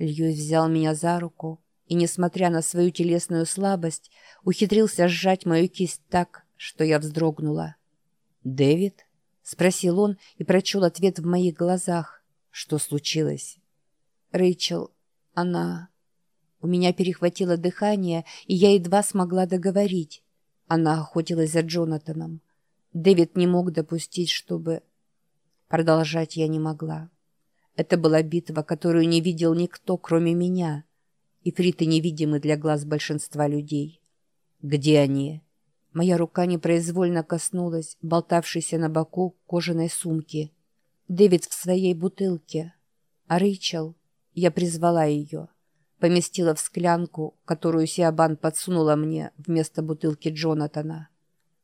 Льюис взял меня за руку и, несмотря на свою телесную слабость, ухитрился сжать мою кисть так, что я вздрогнула. «Дэвид?» — спросил он и прочел ответ в моих глазах. «Что случилось?» «Рэйчел, она...» У меня перехватило дыхание, и я едва смогла договорить. Она охотилась за Джонатаном. Дэвид не мог допустить, чтобы... Продолжать я не могла. Это была битва, которую не видел никто, кроме меня. И фриты невидимы для глаз большинства людей. Где они? Моя рука непроизвольно коснулась болтавшейся на боку кожаной сумки. Дэвид в своей бутылке. А Рэйчел... Я призвала ее. Поместила в склянку, которую Сиабан подсунула мне вместо бутылки Джонатана.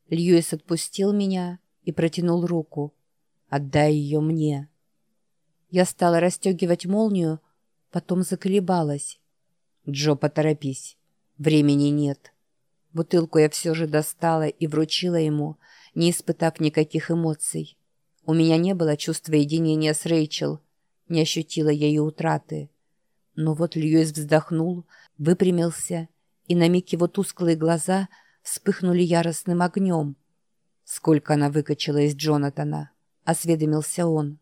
Льюис отпустил меня и протянул руку. «Отдай ее мне». Я стала расстегивать молнию, потом заколебалась. «Джо, поторопись. Времени нет». Бутылку я все же достала и вручила ему, не испытав никаких эмоций. У меня не было чувства единения с Рэйчел, не ощутила ее утраты. Но вот Льюис вздохнул, выпрямился, и на миг его тусклые глаза вспыхнули яростным огнем. «Сколько она выкачала из Джонатана?» — осведомился он.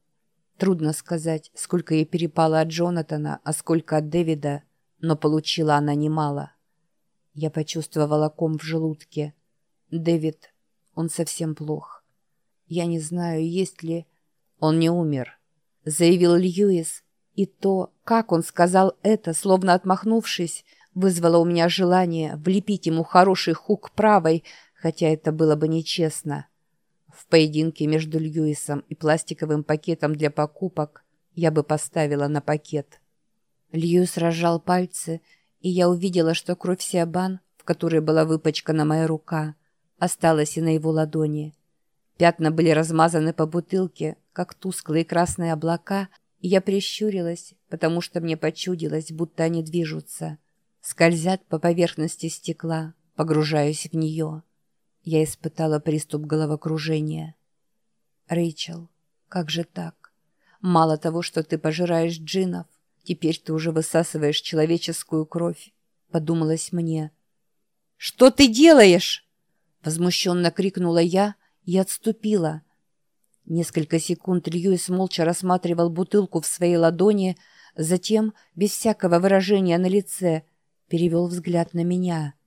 Трудно сказать, сколько ей перепало от Джонатана, а сколько от Дэвида, но получила она немало. Я почувствовала ком в желудке. Дэвид, он совсем плох. Я не знаю, есть ли... Он не умер, заявил Льюис, и то, как он сказал это, словно отмахнувшись, вызвало у меня желание влепить ему хороший хук правой, хотя это было бы нечестно. В поединке между Льюисом и пластиковым пакетом для покупок я бы поставила на пакет. Льюис разжал пальцы, и я увидела, что кровь Сиабан, в которой была выпачкана моя рука, осталась и на его ладони. Пятна были размазаны по бутылке, как тусклые красные облака, и я прищурилась, потому что мне почудилось, будто они движутся. Скользят по поверхности стекла, погружаясь в нее. Я испытала приступ головокружения. «Рэйчел, как же так? Мало того, что ты пожираешь джинов, теперь ты уже высасываешь человеческую кровь», — подумалось мне. «Что ты делаешь?» — возмущенно крикнула я и отступила. Несколько секунд Льюис молча рассматривал бутылку в своей ладони, затем, без всякого выражения на лице, перевел взгляд на меня —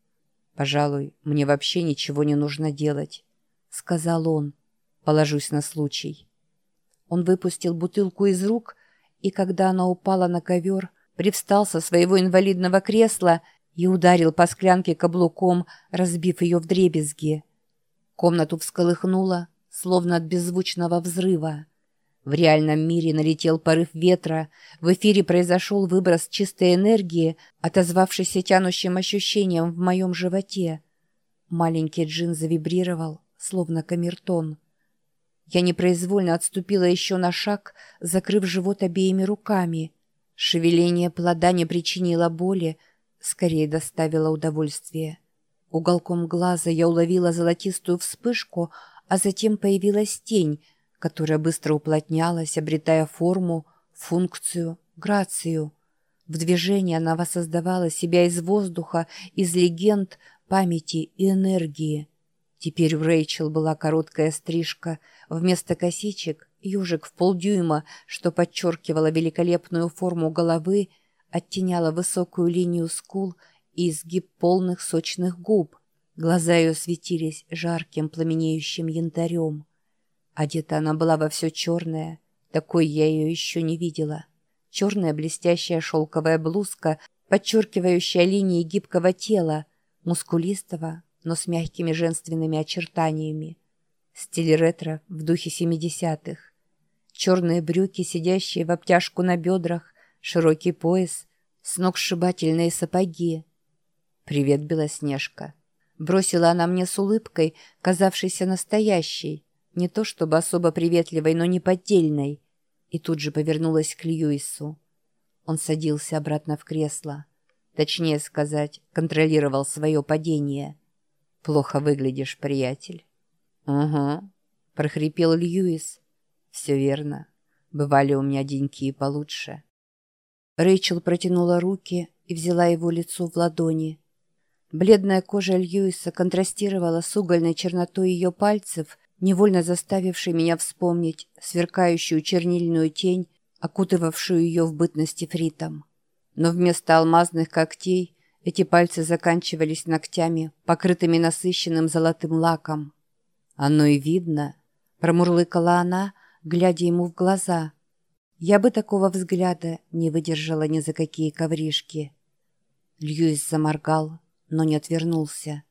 «Пожалуй, мне вообще ничего не нужно делать», — сказал он. «Положусь на случай». Он выпустил бутылку из рук, и когда она упала на ковер, привстал со своего инвалидного кресла и ударил по склянке каблуком, разбив ее в дребезги. Комнату всколыхнуло, словно от беззвучного взрыва. В реальном мире налетел порыв ветра, в эфире произошел выброс чистой энергии, отозвавшийся тянущим ощущением в моем животе. Маленький джин завибрировал, словно камертон. Я непроизвольно отступила еще на шаг, закрыв живот обеими руками. Шевеление плода не причинило боли, скорее доставило удовольствие. Уголком глаза я уловила золотистую вспышку, а затем появилась тень — которая быстро уплотнялась, обретая форму, функцию, грацию. В движении она воссоздавала себя из воздуха, из легенд, памяти и энергии. Теперь у Рэйчел была короткая стрижка, вместо косичек — южик в полдюйма, что подчеркивало великолепную форму головы, оттеняло высокую линию скул и изгиб полных сочных губ. Глаза ее светились жарким пламенеющим янтарем. Одета она была во все черное. Такой я ее еще не видела. Черная блестящая шелковая блузка, подчеркивающая линии гибкого тела, мускулистого, но с мягкими женственными очертаниями. Стиль ретро в духе 70-х. Черные брюки, сидящие в обтяжку на бедрах, широкий пояс, сногсшибательные сапоги. «Привет, Белоснежка!» Бросила она мне с улыбкой, казавшейся настоящей, не то чтобы особо приветливой, но неподдельной, и тут же повернулась к Льюису. Он садился обратно в кресло. Точнее сказать, контролировал свое падение. «Плохо выглядишь, приятель». «Угу», — прохрипел Льюис. «Все верно. Бывали у меня деньки и получше». Рэйчел протянула руки и взяла его лицо в ладони. Бледная кожа Льюиса контрастировала с угольной чернотой ее пальцев, невольно заставившей меня вспомнить сверкающую чернильную тень, окутывавшую ее в бытности фритом. Но вместо алмазных когтей эти пальцы заканчивались ногтями, покрытыми насыщенным золотым лаком. «Оно и видно», — промурлыкала она, глядя ему в глаза. Я бы такого взгляда не выдержала ни за какие ковришки. Льюис заморгал, но не отвернулся.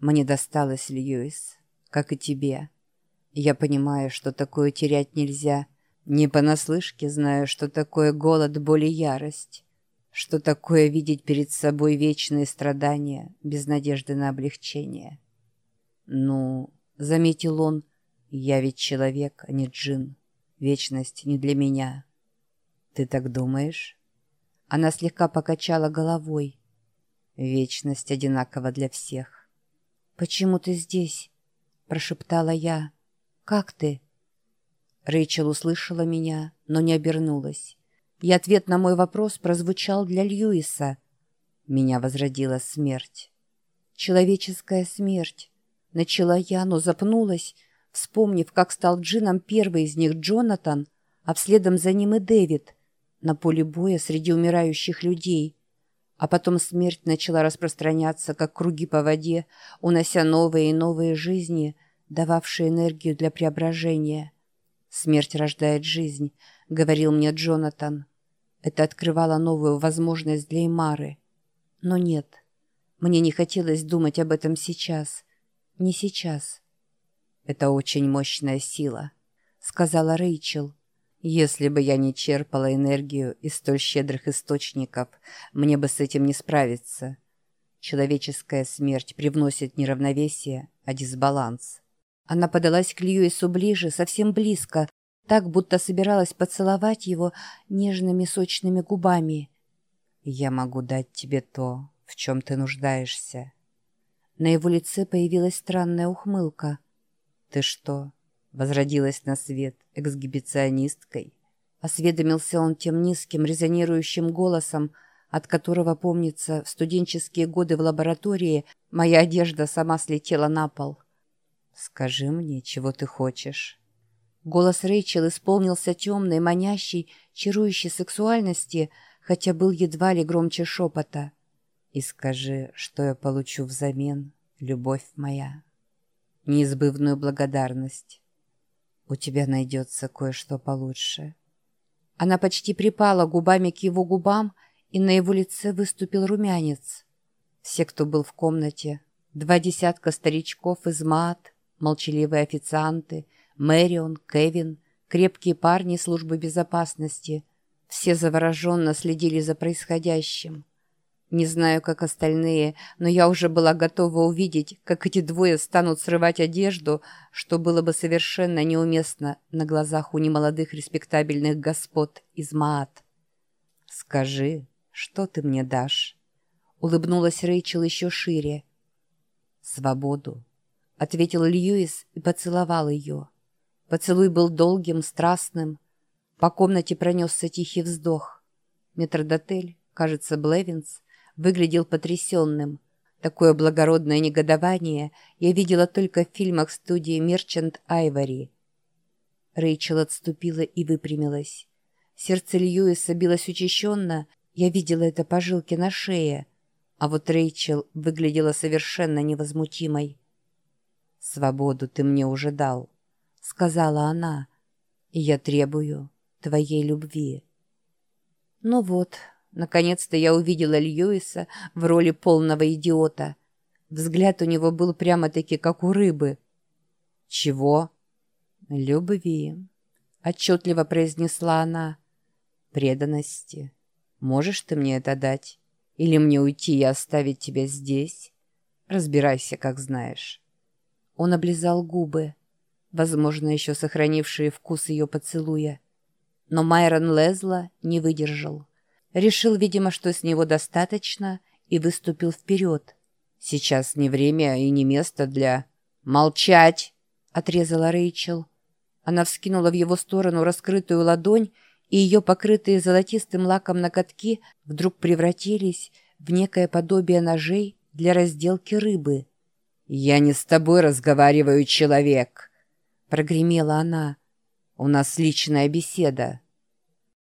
«Мне досталось, Льюис, как и тебе. Я понимаю, что такое терять нельзя. Не понаслышке знаю, что такое голод, боль и ярость. Что такое видеть перед собой вечные страдания без надежды на облегчение. Ну, заметил он, я ведь человек, а не джин. Вечность не для меня. Ты так думаешь? Она слегка покачала головой. Вечность одинакова для всех. «Почему ты здесь?» – прошептала я. «Как ты?» Рэйчел услышала меня, но не обернулась. И ответ на мой вопрос прозвучал для Льюиса. Меня возродила смерть. «Человеческая смерть», — начала я, но запнулась, вспомнив, как стал Джином первый из них Джонатан, а вследом за ним и Дэвид, на поле боя среди умирающих людей — а потом смерть начала распространяться, как круги по воде, унося новые и новые жизни, дававшие энергию для преображения. «Смерть рождает жизнь», — говорил мне Джонатан. Это открывало новую возможность для Имары. Но нет, мне не хотелось думать об этом сейчас. Не сейчас. «Это очень мощная сила», — сказала Рэйчел. Если бы я не черпала энергию из столь щедрых источников, мне бы с этим не справиться. Человеческая смерть привносит не равновесие, а дисбаланс. Она подалась к Льюису ближе, совсем близко, так, будто собиралась поцеловать его нежными сочными губами. «Я могу дать тебе то, в чем ты нуждаешься». На его лице появилась странная ухмылка. «Ты что, возродилась на свет эксгибиционисткой. Осведомился он тем низким резонирующим голосом, от которого, помнится, в студенческие годы в лаборатории моя одежда сама слетела на пол. «Скажи мне, чего ты хочешь?» Голос Рэйчел исполнился темной, манящей, чарующей сексуальности, хотя был едва ли громче шепота. «И скажи, что я получу взамен, любовь моя. Неизбывную благодарность, у тебя найдется кое-что получше». Она почти припала губами к его губам, и на его лице выступил румянец. Все, кто был в комнате, два десятка старичков из МААТ, молчаливые официанты, Мэрион, Кевин, крепкие парни службы безопасности, все завороженно следили за происходящим. Не знаю, как остальные, но я уже была готова увидеть, как эти двое станут срывать одежду, что было бы совершенно неуместно на глазах у немолодых респектабельных господ из Маат. «Скажи, что ты мне дашь?» Улыбнулась Рэйчел еще шире. «Свободу», — ответил Льюис и поцеловал ее. Поцелуй был долгим, страстным. По комнате пронесся тихий вздох. Метродотель, кажется, Блевинс, выглядел потрясенным. Такое благородное негодование я видела только в фильмах студии «Мерчант Айвори». Рэйчел отступила и выпрямилась. Сердце Льюиса билось учащенно, я видела это по жилке на шее, а вот Рэйчел выглядела совершенно невозмутимой. «Свободу ты мне уже дал», — сказала она, — «и я требую твоей любви». Ну вот, Наконец-то я увидела Льюиса в роли полного идиота. Взгляд у него был прямо-таки как у рыбы. «Чего?» «Любви», — отчетливо произнесла она. «Преданности. Можешь ты мне это дать? Или мне уйти и оставить тебя здесь? Разбирайся, как знаешь». Он облизал губы, возможно, еще сохранившие вкус ее поцелуя. Но Майрон Лезла не выдержал. Решил, видимо, что с него достаточно, и выступил вперед. «Сейчас не время и не место для...» «Молчать!» — отрезала Рэйчел. Она вскинула в его сторону раскрытую ладонь, и ее покрытые золотистым лаком ноготки вдруг превратились в некое подобие ножей для разделки рыбы. «Я не с тобой разговариваю, человек!» — прогремела она. «У нас личная беседа».